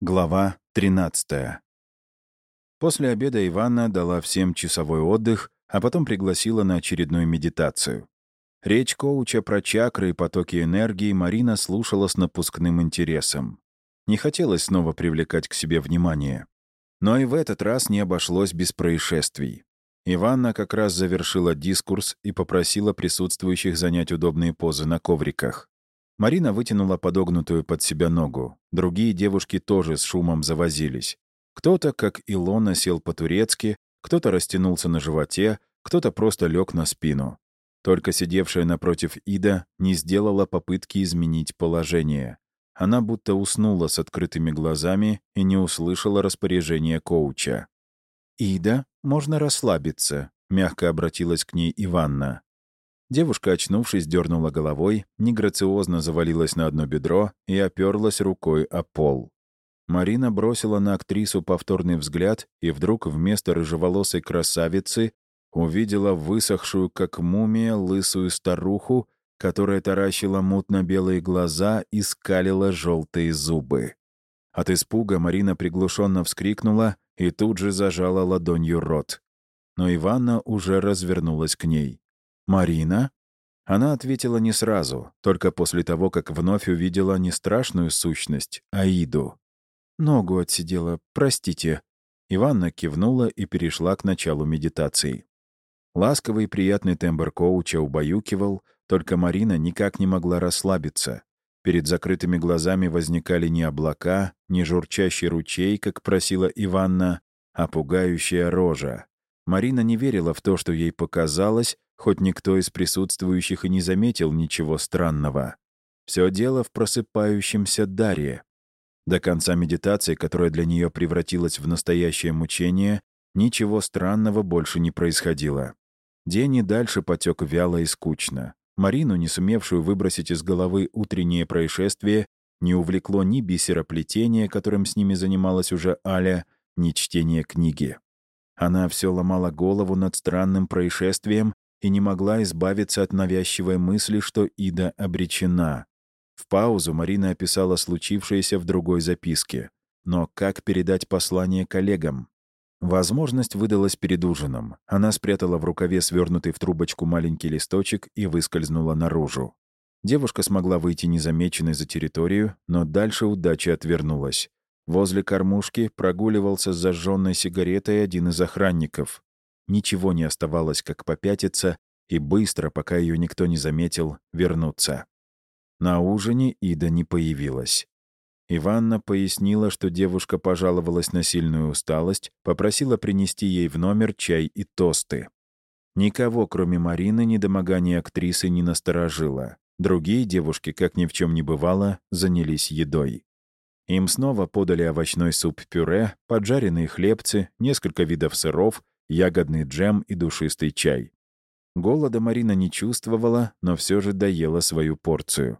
Глава 13. После обеда Ивана дала всем часовой отдых, а потом пригласила на очередную медитацию. Речь коуча про чакры и потоки энергии Марина слушала с напускным интересом. Не хотелось снова привлекать к себе внимание. Но и в этот раз не обошлось без происшествий. Иванна как раз завершила дискурс и попросила присутствующих занять удобные позы на ковриках. Марина вытянула подогнутую под себя ногу. Другие девушки тоже с шумом завозились. Кто-то, как Илона, сел по-турецки, кто-то растянулся на животе, кто-то просто лег на спину. Только сидевшая напротив Ида не сделала попытки изменить положение. Она будто уснула с открытыми глазами и не услышала распоряжения коуча. «Ида, можно расслабиться», — мягко обратилась к ней Иванна. Девушка, очнувшись, дернула головой, неграциозно завалилась на одно бедро и оперлась рукой о пол. Марина бросила на актрису повторный взгляд и вдруг вместо рыжеволосой красавицы увидела высохшую, как мумия, лысую старуху, которая таращила мутно-белые глаза и скалила желтые зубы. От испуга Марина приглушенно вскрикнула и тут же зажала ладонью рот. Но Иванна уже развернулась к ней. «Марина?» Она ответила не сразу, только после того, как вновь увидела не страшную сущность, а Иду. «Ногу отсидела, простите». Иванна кивнула и перешла к началу медитации. Ласковый и приятный тембр коуча убаюкивал, только Марина никак не могла расслабиться. Перед закрытыми глазами возникали не облака, не журчащий ручей, как просила Иванна, а пугающая рожа. Марина не верила в то, что ей показалось, хоть никто из присутствующих и не заметил ничего странного. Все дело в просыпающемся даре. До конца медитации, которая для нее превратилась в настоящее мучение, ничего странного больше не происходило. День и дальше потек вяло и скучно. Марину, не сумевшую выбросить из головы утреннее происшествие, не увлекло ни бисероплетение, которым с ними занималась уже Аля, ни чтение книги. Она все ломала голову над странным происшествием и не могла избавиться от навязчивой мысли, что Ида обречена. В паузу Марина описала случившееся в другой записке. Но как передать послание коллегам? Возможность выдалась перед ужином. Она спрятала в рукаве свернутый в трубочку маленький листочек и выскользнула наружу. Девушка смогла выйти незамеченной за территорию, но дальше удача отвернулась. Возле кормушки прогуливался с зажженной сигаретой один из охранников. Ничего не оставалось, как попятиться и быстро, пока ее никто не заметил, вернуться. На ужине Ида не появилась. Иванна пояснила, что девушка пожаловалась на сильную усталость, попросила принести ей в номер чай и тосты. Никого, кроме Марины, недомогание актрисы не насторожило. Другие девушки, как ни в чем не бывало, занялись едой. Им снова подали овощной суп-пюре, поджаренные хлебцы, несколько видов сыров ягодный джем и душистый чай. Голода Марина не чувствовала, но все же доела свою порцию.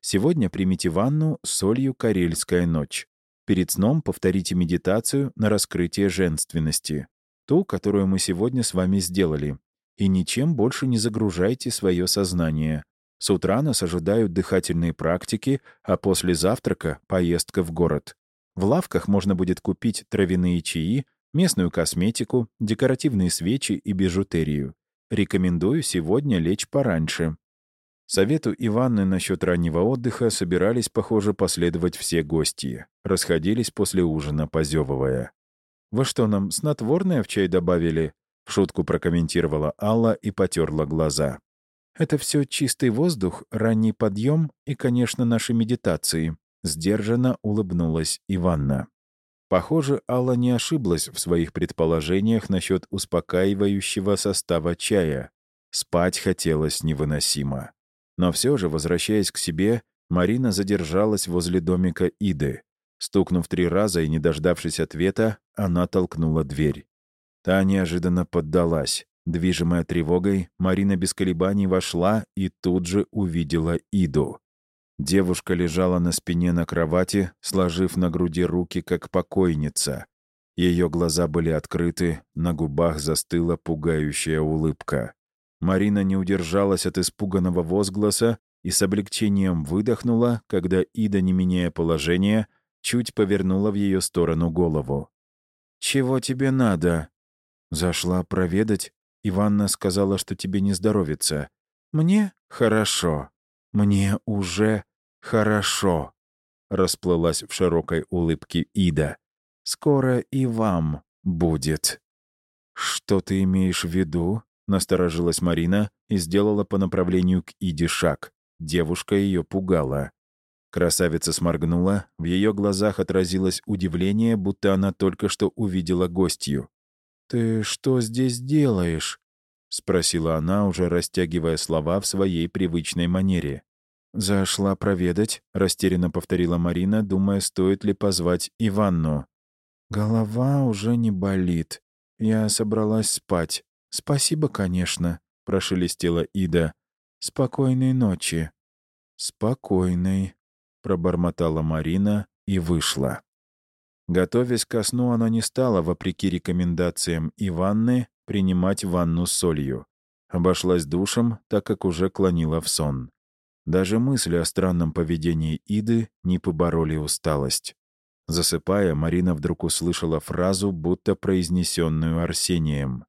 Сегодня примите ванну с солью «Карельская ночь». Перед сном повторите медитацию на раскрытие женственности. Ту, которую мы сегодня с вами сделали. И ничем больше не загружайте свое сознание. С утра нас ожидают дыхательные практики, а после завтрака — поездка в город. В лавках можно будет купить травяные чаи, местную косметику, декоративные свечи и бижутерию. Рекомендую сегодня лечь пораньше. Совету Иванны насчет раннего отдыха собирались, похоже, последовать все гости. Расходились после ужина, позевывая. «Вы что, нам снотворное в чай добавили?» В шутку прокомментировала Алла и потерла глаза. «Это все чистый воздух, ранний подъем и, конечно, наши медитации», — сдержанно улыбнулась Иванна. Похоже, Алла не ошиблась в своих предположениях насчет успокаивающего состава чая. Спать хотелось невыносимо. Но все же, возвращаясь к себе, Марина задержалась возле домика Иды. Стукнув три раза и не дождавшись ответа, она толкнула дверь. Та неожиданно поддалась. Движимая тревогой, Марина без колебаний вошла и тут же увидела Иду. Девушка лежала на спине на кровати, сложив на груди руки, как покойница. Ее глаза были открыты, на губах застыла пугающая улыбка. Марина не удержалась от испуганного возгласа и с облегчением выдохнула, когда Ида, не меняя положения, чуть повернула в ее сторону голову. «Чего тебе надо?» «Зашла проведать. Иванна сказала, что тебе не здоровится. Мне хорошо. Мне уже хорошо», — расплылась в широкой улыбке Ида. «Скоро и вам будет». «Что ты имеешь в виду?» — насторожилась Марина и сделала по направлению к Иде шаг. Девушка ее пугала. Красавица сморгнула, в ее глазах отразилось удивление, будто она только что увидела гостью. «Ты что здесь делаешь?» — спросила она, уже растягивая слова в своей привычной манере. «Зашла проведать», — растерянно повторила Марина, думая, стоит ли позвать Иванну. «Голова уже не болит. Я собралась спать. Спасибо, конечно», — прошелестела Ида. «Спокойной ночи». «Спокойной», — пробормотала Марина и вышла. Готовясь ко сну, она не стала, вопреки рекомендациям Иванны, принимать ванну с солью. Обошлась душем, так как уже клонила в сон. Даже мысли о странном поведении Иды не побороли усталость. Засыпая, Марина вдруг услышала фразу, будто произнесенную Арсением.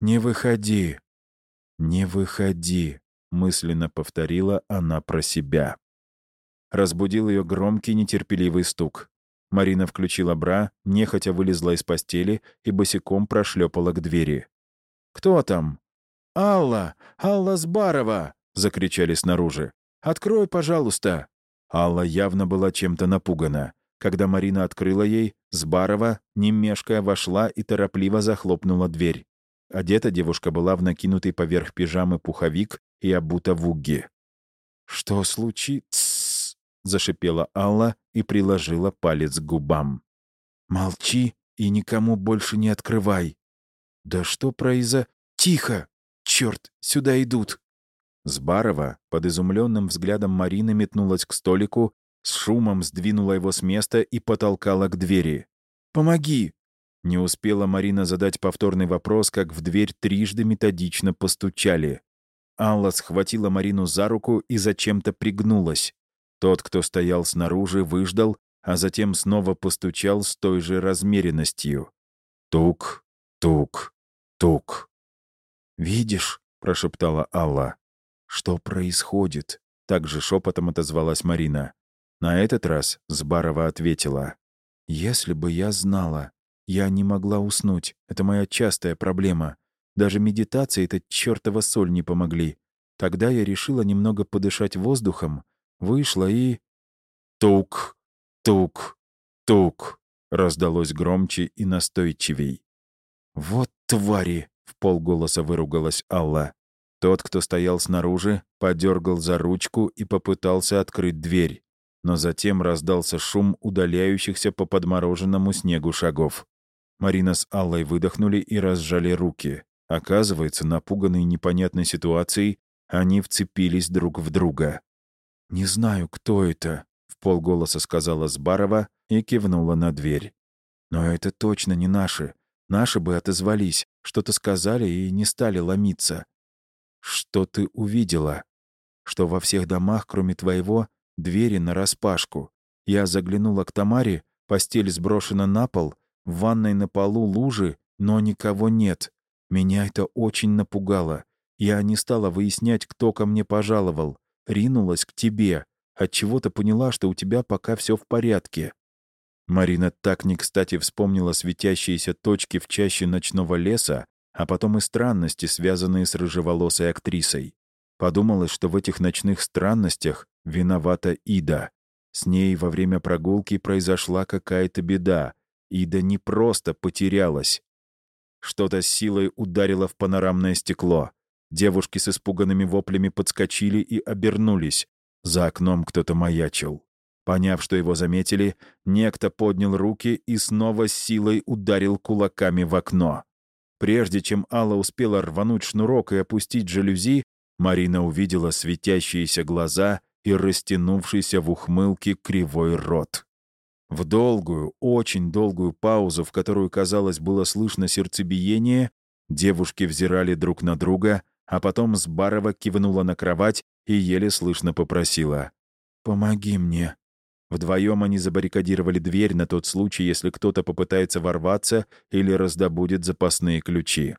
«Не выходи! Не выходи!» — мысленно повторила она про себя. Разбудил ее громкий нетерпеливый стук. Марина включила бра, нехотя вылезла из постели и босиком прошлепала к двери. «Кто там?» «Алла! Алла Сбарова!» — закричали снаружи. «Открой, пожалуйста!» Алла явно была чем-то напугана. Когда Марина открыла ей, Сбарова, не мешкая, вошла и торопливо захлопнула дверь. Одета девушка была в накинутый поверх пижамы пуховик и обута в угги. «Что случится?» — зашипела Алла и приложила палец к губам. «Молчи и никому больше не открывай». «Да что произо...» «Тихо! Черт, сюда идут!» Сбарова под изумленным взглядом Марины метнулась к столику с шумом сдвинула его с места и потолкала к двери. «Помоги!» Не успела Марина задать повторный вопрос, как в дверь трижды методично постучали. Алла схватила Марину за руку и зачем-то пригнулась. Тот, кто стоял снаружи, выждал, а затем снова постучал с той же размеренностью. Тук, тук, тук. «Видишь?» — прошептала Алла. «Что происходит?» — также шепотом отозвалась Марина. На этот раз Сбарова ответила. «Если бы я знала. Я не могла уснуть. Это моя частая проблема. Даже медитация и эта чертова соль не помогли. Тогда я решила немного подышать воздухом, вышла и... Тук, тук, тук, раздалось громче и настойчивей. «Вот твари!» — в полголоса выругалась Алла. Тот, кто стоял снаружи, подергал за ручку и попытался открыть дверь но затем раздался шум удаляющихся по подмороженному снегу шагов. Марина с Аллой выдохнули и разжали руки. Оказывается, напуганные непонятной ситуацией, они вцепились друг в друга. «Не знаю, кто это», — в полголоса сказала Сбарова и кивнула на дверь. «Но это точно не наши. Наши бы отозвались, что-то сказали и не стали ломиться». «Что ты увидела?» «Что во всех домах, кроме твоего, Двери нараспашку. Я заглянула к Тамаре, постель сброшена на пол, в ванной на полу лужи, но никого нет. Меня это очень напугало. Я не стала выяснять, кто ко мне пожаловал. Ринулась к тебе. Отчего-то поняла, что у тебя пока все в порядке. Марина так не кстати вспомнила светящиеся точки в чаще ночного леса, а потом и странности, связанные с рыжеволосой актрисой. Подумалось, что в этих ночных странностях виновата Ида. С ней во время прогулки произошла какая-то беда. Ида не просто потерялась. Что-то с силой ударило в панорамное стекло. Девушки с испуганными воплями подскочили и обернулись. За окном кто-то маячил. Поняв, что его заметили, некто поднял руки и снова с силой ударил кулаками в окно. Прежде чем Алла успела рвануть шнурок и опустить жалюзи, Марина увидела светящиеся глаза и растянувшийся в ухмылке кривой рот. В долгую, очень долгую паузу, в которую, казалось, было слышно сердцебиение, девушки взирали друг на друга, а потом Сбарова кивнула на кровать и еле слышно попросила. «Помоги мне». Вдвоем они забаррикадировали дверь на тот случай, если кто-то попытается ворваться или раздобудет запасные ключи.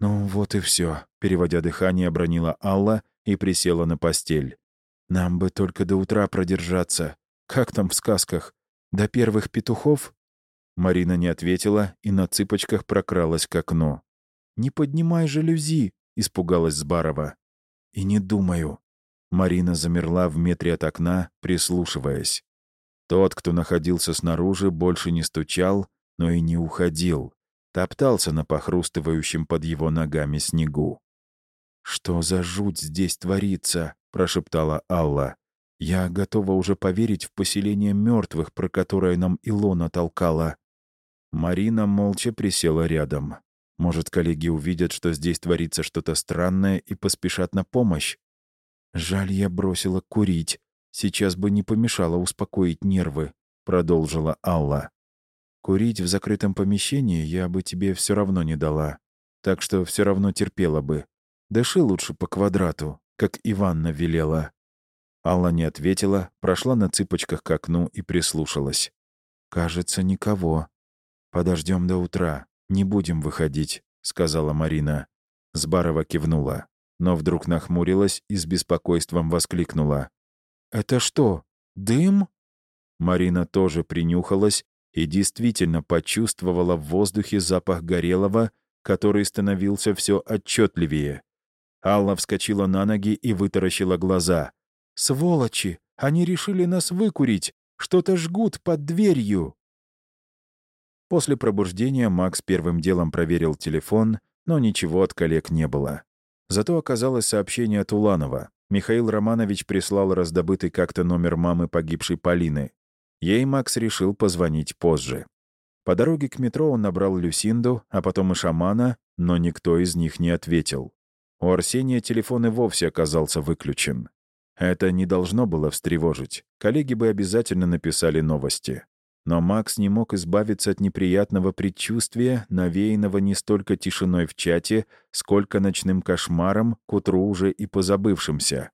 «Ну вот и все», — переводя дыхание, обронила Алла и присела на постель. «Нам бы только до утра продержаться. Как там в сказках? До первых петухов?» Марина не ответила и на цыпочках прокралась к окну. «Не поднимай жалюзи!» — испугалась Сбарова. «И не думаю». Марина замерла в метре от окна, прислушиваясь. Тот, кто находился снаружи, больше не стучал, но и не уходил. Топтался на похрустывающем под его ногами снегу. «Что за жуть здесь творится?» — прошептала Алла. «Я готова уже поверить в поселение мертвых, про которое нам Илона толкала». Марина молча присела рядом. Может, коллеги увидят, что здесь творится что-то странное и поспешат на помощь? «Жаль, я бросила курить. Сейчас бы не помешало успокоить нервы», — продолжила Алла. «Курить в закрытом помещении я бы тебе все равно не дала, так что все равно терпела бы. Дыши лучше по квадрату, как Иванна велела». Алла не ответила, прошла на цыпочках к окну и прислушалась. «Кажется, никого. Подождем до утра. Не будем выходить», — сказала Марина. Сбарова кивнула, но вдруг нахмурилась и с беспокойством воскликнула. «Это что, дым?» Марина тоже принюхалась и действительно почувствовала в воздухе запах горелого, который становился все отчетливее. Алла вскочила на ноги и вытаращила глаза. «Сволочи! Они решили нас выкурить! Что-то жгут под дверью!» После пробуждения Макс первым делом проверил телефон, но ничего от коллег не было. Зато оказалось сообщение от Уланова. Михаил Романович прислал раздобытый как-то номер мамы погибшей Полины. Ей Макс решил позвонить позже. По дороге к метро он набрал Люсинду, а потом и шамана, но никто из них не ответил. У Арсения телефон и вовсе оказался выключен. Это не должно было встревожить. Коллеги бы обязательно написали новости. Но Макс не мог избавиться от неприятного предчувствия, навеянного не столько тишиной в чате, сколько ночным кошмаром, к утру уже и позабывшимся.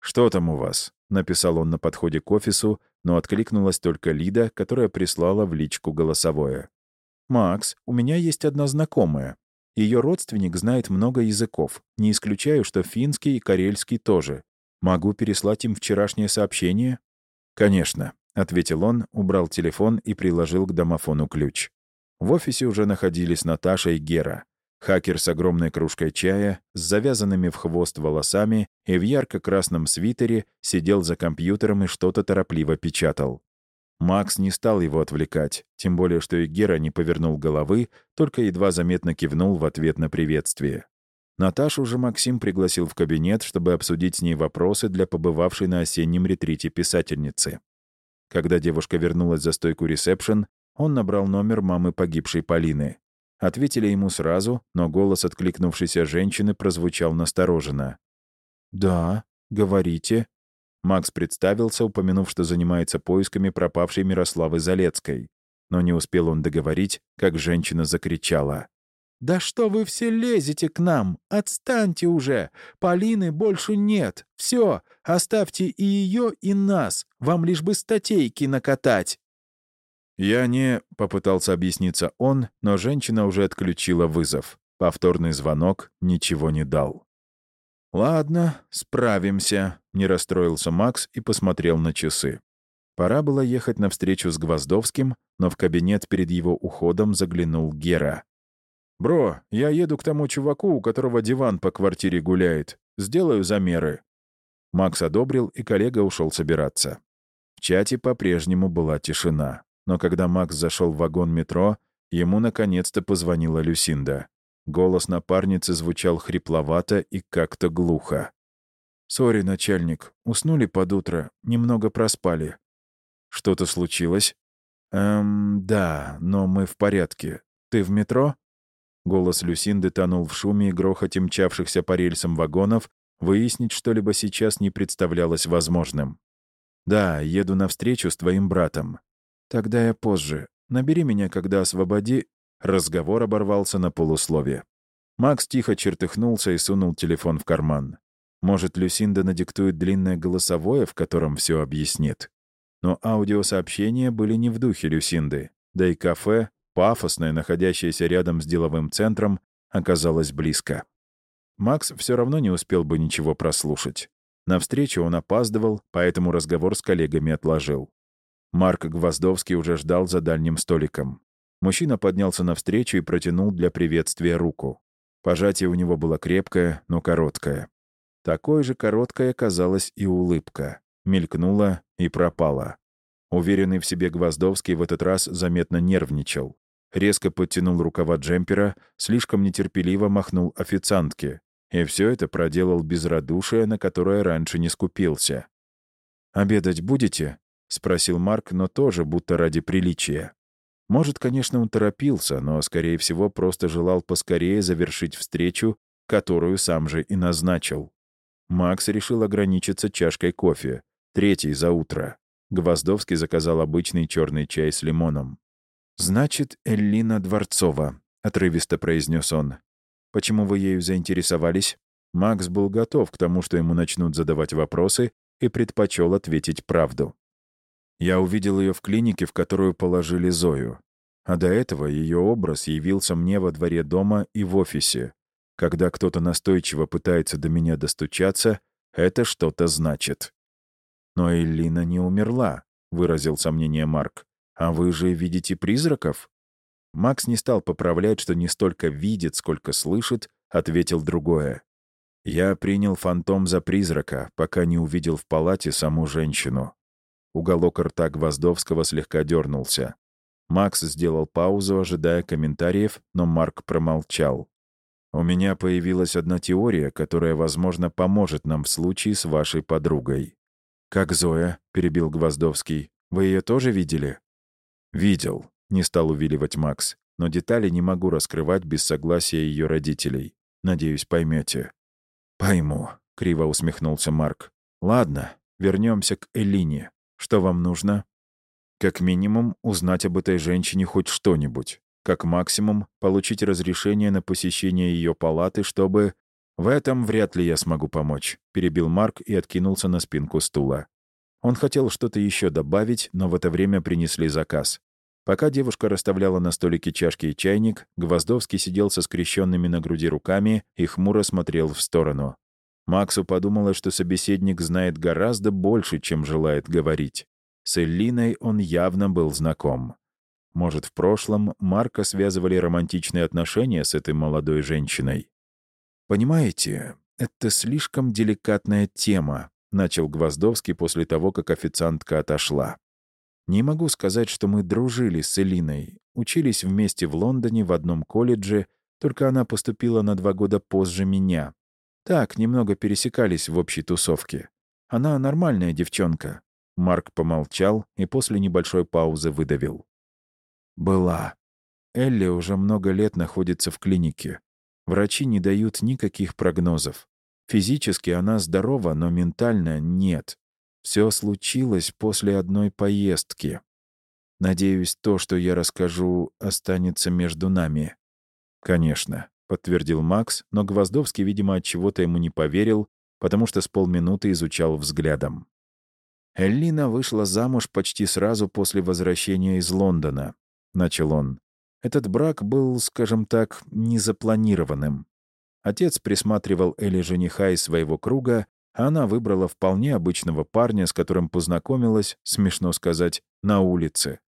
«Что там у вас?» — написал он на подходе к офису, но откликнулась только Лида, которая прислала в личку голосовое. «Макс, у меня есть одна знакомая. Ее родственник знает много языков. Не исключаю, что финский и карельский тоже. Могу переслать им вчерашнее сообщение?» «Конечно», — ответил он, убрал телефон и приложил к домофону ключ. В офисе уже находились Наташа и Гера. Хакер с огромной кружкой чая, с завязанными в хвост волосами и в ярко-красном свитере сидел за компьютером и что-то торопливо печатал. Макс не стал его отвлекать, тем более, что и Гера не повернул головы, только едва заметно кивнул в ответ на приветствие. Наташу же Максим пригласил в кабинет, чтобы обсудить с ней вопросы для побывавшей на осеннем ретрите писательницы. Когда девушка вернулась за стойку ресепшн, он набрал номер мамы погибшей Полины. Ответили ему сразу, но голос откликнувшейся женщины прозвучал настороженно. «Да, говорите», Макс представился, упомянув, что занимается поисками пропавшей Мирославы Залецкой. Но не успел он договорить, как женщина закричала. «Да что вы все лезете к нам? Отстаньте уже! Полины больше нет! Все, оставьте и ее, и нас! Вам лишь бы статейки накатать!» «Я не...» — попытался объясниться он, но женщина уже отключила вызов. Повторный звонок ничего не дал. «Ладно, справимся», — не расстроился Макс и посмотрел на часы. Пора было ехать на встречу с Гвоздовским, но в кабинет перед его уходом заглянул Гера. «Бро, я еду к тому чуваку, у которого диван по квартире гуляет. Сделаю замеры». Макс одобрил, и коллега ушел собираться. В чате по-прежнему была тишина. Но когда Макс зашел в вагон метро, ему наконец-то позвонила Люсинда. Голос напарницы звучал хрипловато и как-то глухо. «Sorry, начальник, уснули под утро, немного проспали». «Что-то случилось?» «Эм, да, но мы в порядке. Ты в метро?» Голос Люсинды тонул в шуме и грохоте мчавшихся по рельсам вагонов, выяснить что-либо сейчас не представлялось возможным. «Да, еду навстречу с твоим братом. Тогда я позже. Набери меня, когда освободи...» Разговор оборвался на полуслове. Макс тихо чертыхнулся и сунул телефон в карман. Может, Люсинда надиктует длинное голосовое, в котором все объяснит. Но аудиосообщения были не в духе Люсинды, да и кафе, пафосное, находящееся рядом с деловым центром, оказалось близко. Макс все равно не успел бы ничего прослушать. На встречу он опаздывал, поэтому разговор с коллегами отложил. Марк Гвоздовский уже ждал за дальним столиком. Мужчина поднялся навстречу и протянул для приветствия руку. Пожатие у него было крепкое, но короткое. Такой же короткой оказалась и улыбка. Мелькнула и пропала. Уверенный в себе Гвоздовский в этот раз заметно нервничал. Резко подтянул рукава джемпера, слишком нетерпеливо махнул официантке. И все это проделал без радушия, на которое раньше не скупился. «Обедать будете?» — спросил Марк, но тоже будто ради приличия. Может, конечно, он торопился, но, скорее всего, просто желал поскорее завершить встречу, которую сам же и назначил. Макс решил ограничиться чашкой кофе, третьей за утро. Гвоздовский заказал обычный черный чай с лимоном. «Значит, Эллина Дворцова», — отрывисто произнес он. «Почему вы ею заинтересовались?» Макс был готов к тому, что ему начнут задавать вопросы, и предпочел ответить правду. Я увидел ее в клинике, в которую положили Зою. А до этого ее образ явился мне во дворе дома и в офисе. Когда кто-то настойчиво пытается до меня достучаться, это что-то значит. «Но Эллина не умерла», — выразил сомнение Марк. «А вы же видите призраков?» Макс не стал поправлять, что не столько видит, сколько слышит, ответил другое. «Я принял фантом за призрака, пока не увидел в палате саму женщину. Уголок рта Гвоздовского слегка дернулся. Макс сделал паузу, ожидая комментариев, но Марк промолчал. «У меня появилась одна теория, которая, возможно, поможет нам в случае с вашей подругой». «Как Зоя?» — перебил Гвоздовский. «Вы ее тоже видели?» «Видел», — не стал увиливать Макс. «Но детали не могу раскрывать без согласия ее родителей. Надеюсь, поймете». «Пойму», — криво усмехнулся Марк. «Ладно, вернемся к Элине. Что вам нужно? Как минимум, узнать об этой женщине хоть что-нибудь. Как максимум, получить разрешение на посещение ее палаты, чтобы... В этом вряд ли я смогу помочь, перебил Марк и откинулся на спинку стула. Он хотел что-то еще добавить, но в это время принесли заказ. Пока девушка расставляла на столике чашки и чайник, Гвоздовский сидел со скрещенными на груди руками и хмуро смотрел в сторону. Максу подумалось, что собеседник знает гораздо больше, чем желает говорить. С Эллиной он явно был знаком. Может, в прошлом Марка связывали романтичные отношения с этой молодой женщиной. «Понимаете, это слишком деликатная тема», — начал Гвоздовский после того, как официантка отошла. «Не могу сказать, что мы дружили с Элиной, учились вместе в Лондоне в одном колледже, только она поступила на два года позже меня, так, немного пересекались в общей тусовке. Она нормальная девчонка. Марк помолчал и после небольшой паузы выдавил. «Была. Элли уже много лет находится в клинике. Врачи не дают никаких прогнозов. Физически она здорова, но ментально нет. Все случилось после одной поездки. Надеюсь, то, что я расскажу, останется между нами. Конечно. — подтвердил Макс, но Гвоздовский, видимо, от чего-то ему не поверил, потому что с полминуты изучал взглядом. «Эллина вышла замуж почти сразу после возвращения из Лондона», — начал он. «Этот брак был, скажем так, незапланированным. Отец присматривал Элли жениха из своего круга, она выбрала вполне обычного парня, с которым познакомилась, смешно сказать, на улице.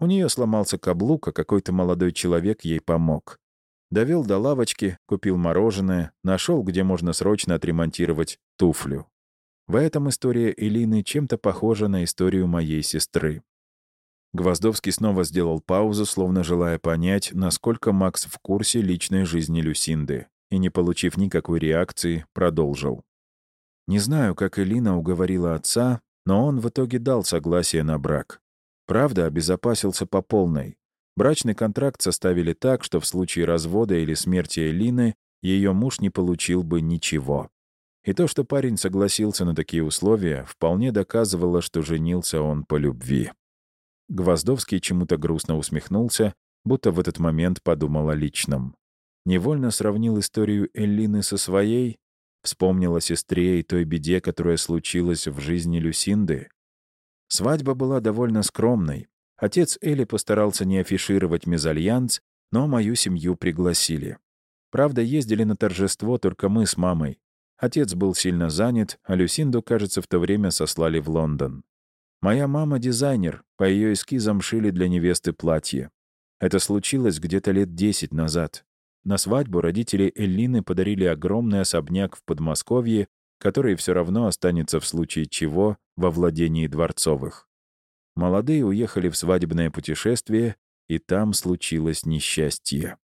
У нее сломался каблук, а какой-то молодой человек ей помог. Довел до лавочки, купил мороженое, нашел, где можно срочно отремонтировать туфлю. В этом история Элины чем-то похожа на историю моей сестры. Гвоздовский снова сделал паузу, словно желая понять, насколько Макс в курсе личной жизни Люсинды, и, не получив никакой реакции, продолжил. Не знаю, как Элина уговорила отца, но он в итоге дал согласие на брак. Правда, обезопасился по полной. Брачный контракт составили так, что в случае развода или смерти Элины ее муж не получил бы ничего. И то, что парень согласился на такие условия, вполне доказывало, что женился он по любви. Гвоздовский чему-то грустно усмехнулся, будто в этот момент подумал о личном. Невольно сравнил историю Эллины со своей, вспомнил о сестре и той беде, которая случилась в жизни Люсинды. Свадьба была довольно скромной. Отец Эли постарался не афишировать мезальянс, но мою семью пригласили. Правда, ездили на торжество только мы с мамой. Отец был сильно занят, а Люсинду, кажется, в то время сослали в Лондон. Моя мама — дизайнер, по ее эскизам шили для невесты платье. Это случилось где-то лет десять назад. На свадьбу родители Эллины подарили огромный особняк в Подмосковье, который все равно останется в случае чего во владении Дворцовых. Молодые уехали в свадебное путешествие, и там случилось несчастье.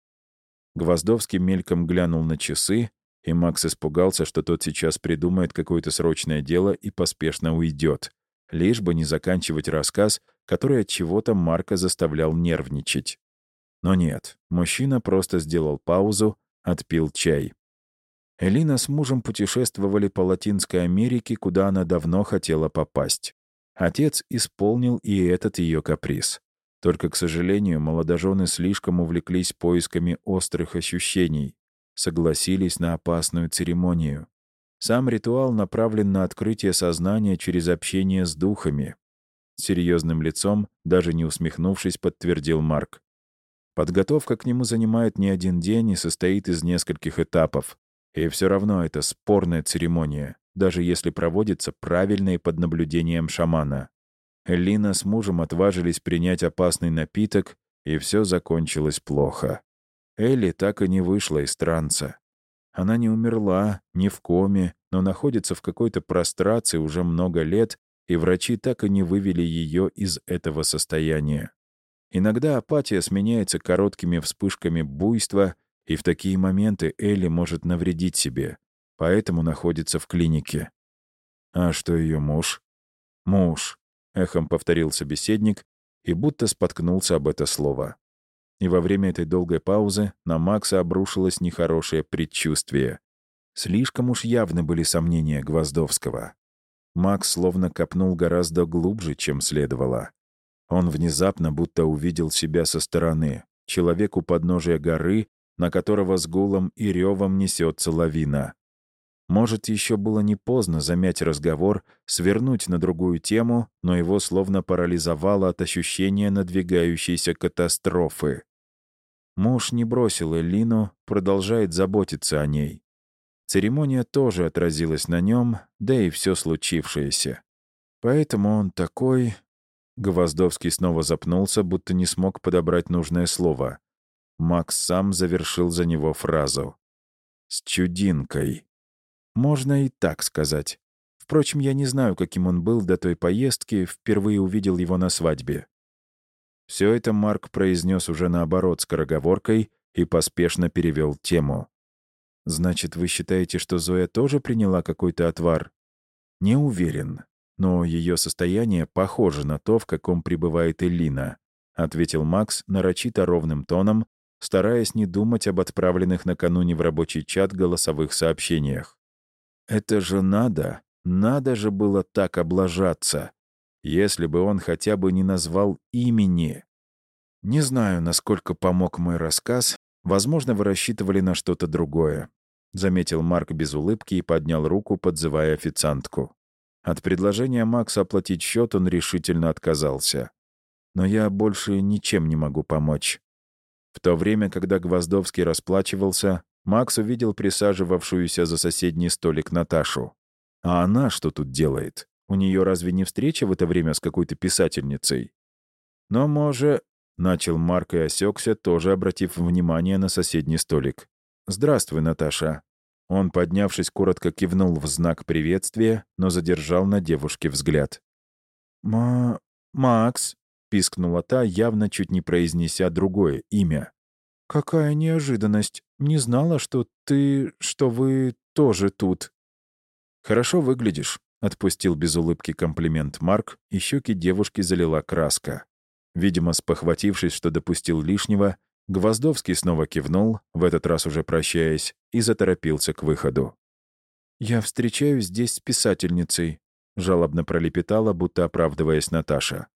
Гвоздовский мельком глянул на часы, и Макс испугался, что тот сейчас придумает какое-то срочное дело и поспешно уйдет, лишь бы не заканчивать рассказ, который от чего-то Марка заставлял нервничать. Но нет, мужчина просто сделал паузу, отпил чай. Элина с мужем путешествовали по Латинской Америке, куда она давно хотела попасть. Отец исполнил и этот ее каприз. Только, к сожалению, молодожены слишком увлеклись поисками острых ощущений, согласились на опасную церемонию. Сам ритуал направлен на открытие сознания через общение с духами. Серьезным лицом, даже не усмехнувшись, подтвердил Марк. Подготовка к нему занимает не один день и состоит из нескольких этапов. И все равно это спорная церемония, даже если проводится правильно и под наблюдением шамана. Эллина с мужем отважились принять опасный напиток, и все закончилось плохо. Элли так и не вышла из транса. Она не умерла, не в коме, но находится в какой-то прострации уже много лет, и врачи так и не вывели ее из этого состояния. Иногда апатия сменяется короткими вспышками буйства, и в такие моменты Элли может навредить себе, поэтому находится в клинике. А что ее муж? Муж, — эхом повторил собеседник и будто споткнулся об это слово. И во время этой долгой паузы на Макса обрушилось нехорошее предчувствие. Слишком уж явны были сомнения Гвоздовского. Макс словно копнул гораздо глубже, чем следовало. Он внезапно будто увидел себя со стороны, человек у подножия горы, на которого с гулом и ревом несется лавина. Может, еще было не поздно замять разговор, свернуть на другую тему, но его словно парализовало от ощущения надвигающейся катастрофы. Муж не бросил Элину, продолжает заботиться о ней. Церемония тоже отразилась на нем, да и все случившееся. Поэтому он такой... Гвоздовский снова запнулся, будто не смог подобрать нужное слово. Макс сам завершил за него фразу. «С чудинкой». Можно и так сказать. Впрочем, я не знаю, каким он был до той поездки, впервые увидел его на свадьбе. Все это Марк произнес уже наоборот скороговоркой и поспешно перевел тему. «Значит, вы считаете, что Зоя тоже приняла какой-то отвар?» «Не уверен, но ее состояние похоже на то, в каком пребывает Элина», — ответил Макс нарочито ровным тоном, стараясь не думать об отправленных накануне в рабочий чат голосовых сообщениях. Это же надо, надо же было так облажаться. Если бы он хотя бы не назвал имени. Не знаю, насколько помог мой рассказ. Возможно, вы рассчитывали на что-то другое. Заметил Марк без улыбки и поднял руку, подзывая официантку. От предложения Макса оплатить счет он решительно отказался. Но я больше ничем не могу помочь. В то время, когда Гвоздовский расплачивался, Макс увидел присаживавшуюся за соседний столик Наташу. А она что тут делает? У нее разве не встреча в это время с какой-то писательницей? Но, может... Начал Марк и осекся, тоже обратив внимание на соседний столик. «Здравствуй, Наташа». Он, поднявшись, коротко кивнул в знак приветствия, но задержал на девушке взгляд. «Ма... Макс», — пискнула та, явно чуть не произнеся другое имя. «Какая неожиданность! Не знала, что ты... что вы тоже тут». «Хорошо выглядишь», — отпустил без улыбки комплимент Марк, и щеки девушки залила краска. Видимо, спохватившись, что допустил лишнего, Гвоздовский снова кивнул, в этот раз уже прощаясь, и заторопился к выходу. «Я встречаюсь здесь с писательницей», — жалобно пролепетала, будто оправдываясь Наташа.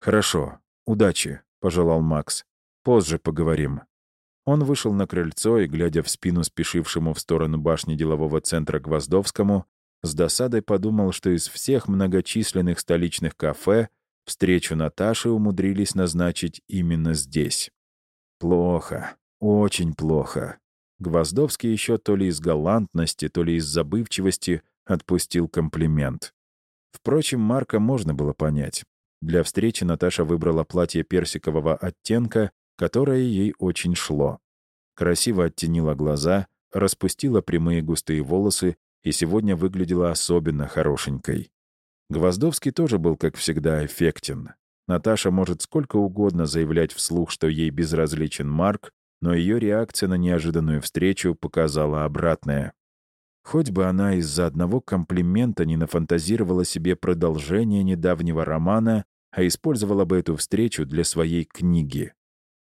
«Хорошо. Удачи», — пожелал Макс. «Позже поговорим». Он вышел на крыльцо и, глядя в спину спешившему в сторону башни делового центра Гвоздовскому, с досадой подумал, что из всех многочисленных столичных кафе встречу Наташи умудрились назначить именно здесь. Плохо, очень плохо. Гвоздовский еще то ли из галантности, то ли из забывчивости отпустил комплимент. Впрочем, Марка можно было понять. Для встречи Наташа выбрала платье персикового оттенка, которое ей очень шло. Красиво оттенила глаза, распустила прямые густые волосы и сегодня выглядела особенно хорошенькой. Гвоздовский тоже был, как всегда, эффектен. Наташа может сколько угодно заявлять вслух, что ей безразличен Марк, но ее реакция на неожиданную встречу показала обратное. Хоть бы она из-за одного комплимента не нафантазировала себе продолжение недавнего романа, а использовала бы эту встречу для своей книги.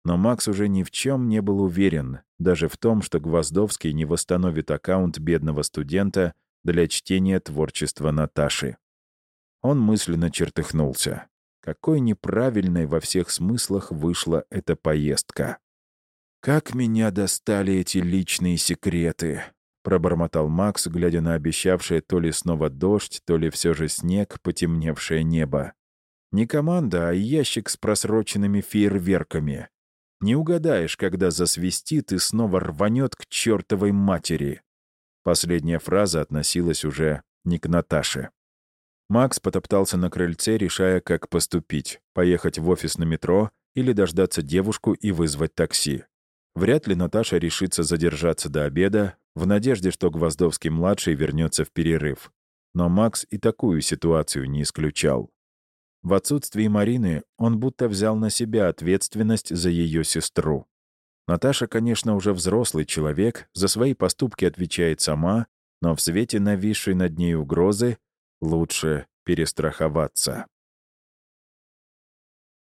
Но Макс уже ни в чем не был уверен, даже в том, что Гвоздовский не восстановит аккаунт бедного студента для чтения творчества Наташи. Он мысленно чертыхнулся. Какой неправильной во всех смыслах вышла эта поездка. «Как меня достали эти личные секреты!» — пробормотал Макс, глядя на обещавшее то ли снова дождь, то ли все же снег, потемневшее небо. Не команда, а ящик с просроченными фейерверками. Не угадаешь, когда засвистит и снова рванет к чертовой матери. Последняя фраза относилась уже не к Наташе. Макс потоптался на крыльце, решая, как поступить — поехать в офис на метро или дождаться девушку и вызвать такси. Вряд ли Наташа решится задержаться до обеда, в надежде, что Гвоздовский-младший вернется в перерыв. Но Макс и такую ситуацию не исключал. В отсутствии Марины он будто взял на себя ответственность за ее сестру. Наташа, конечно, уже взрослый человек, за свои поступки отвечает сама, но в свете нависшей над ней угрозы лучше перестраховаться.